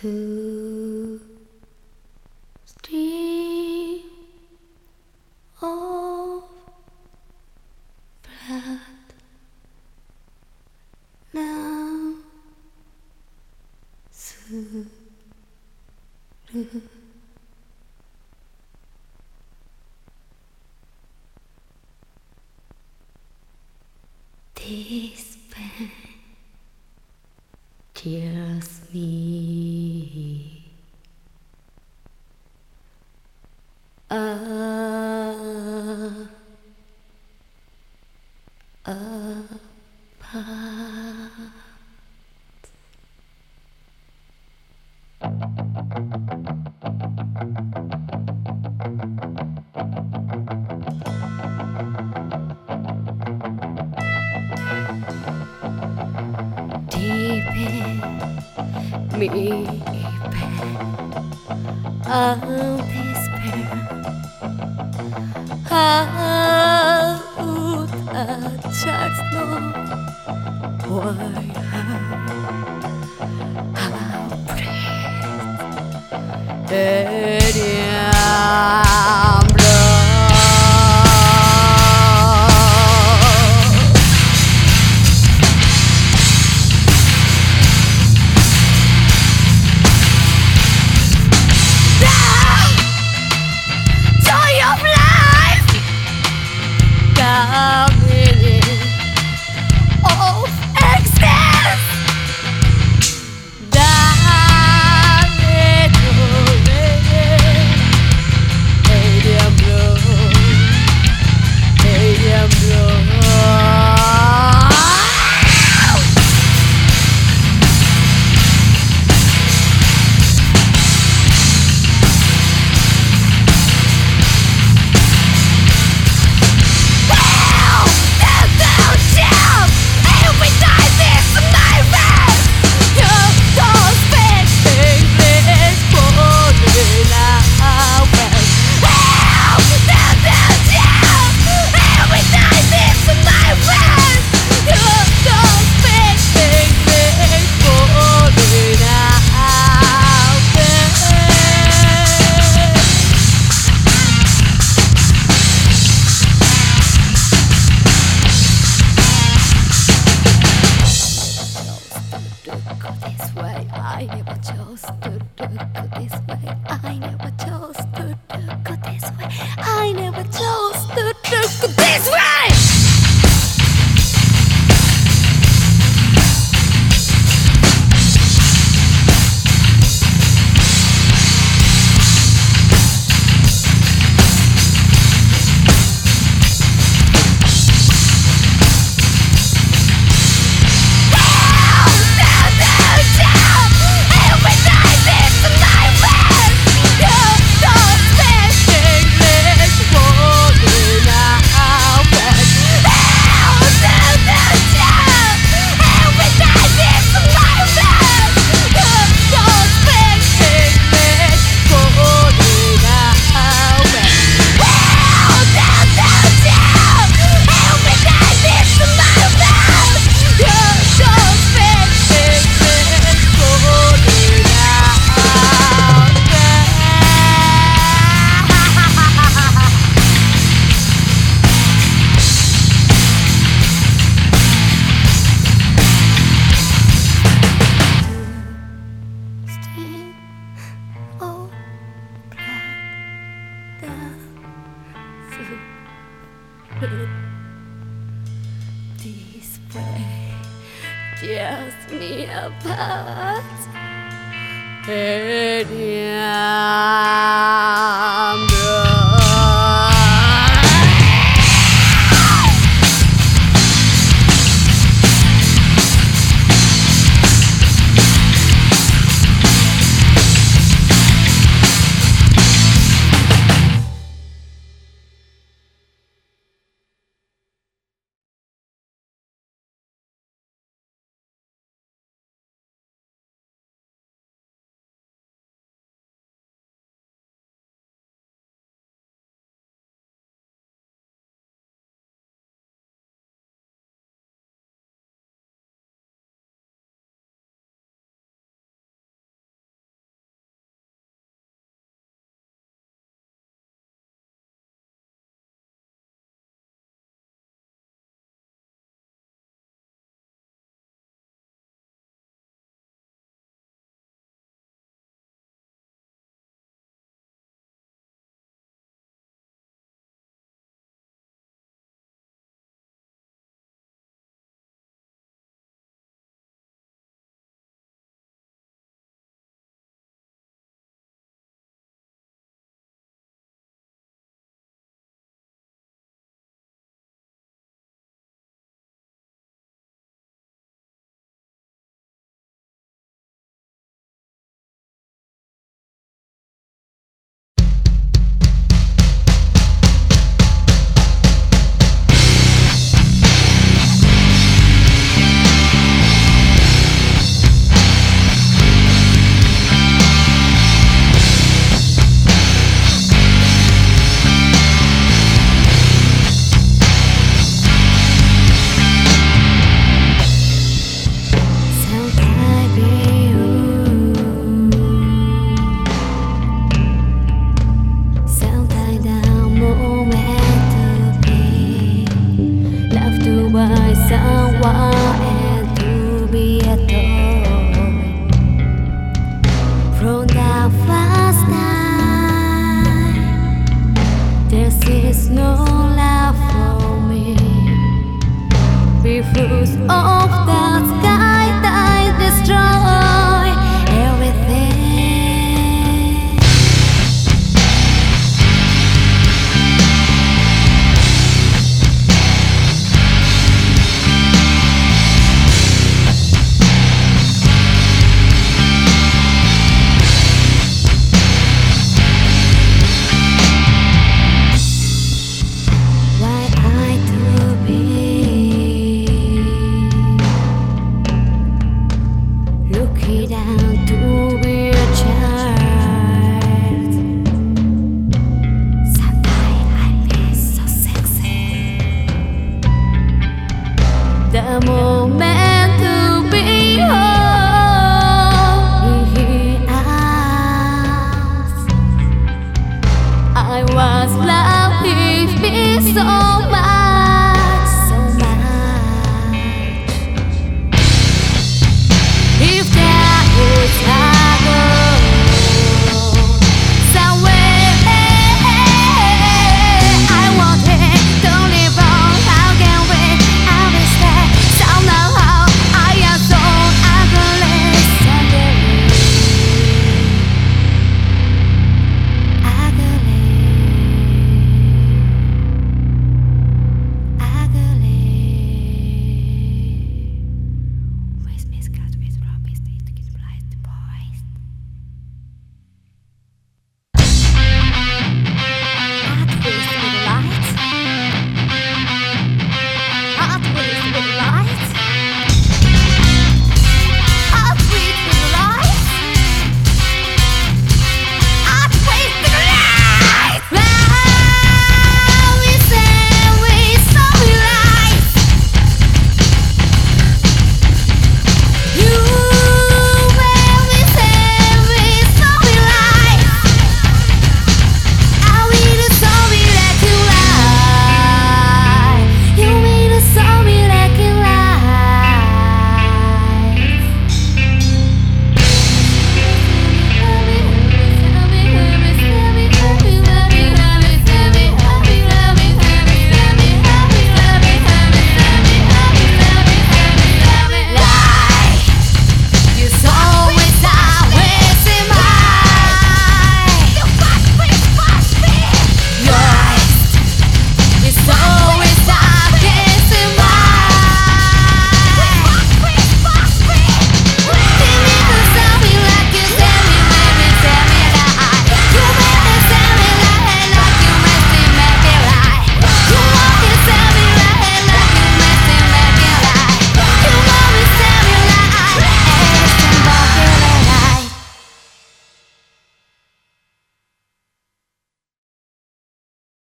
two, three, of blood. Now, soon. me. I'm out a child's note. Why. Ay, mi baccio, apart. And yeah. A mẹ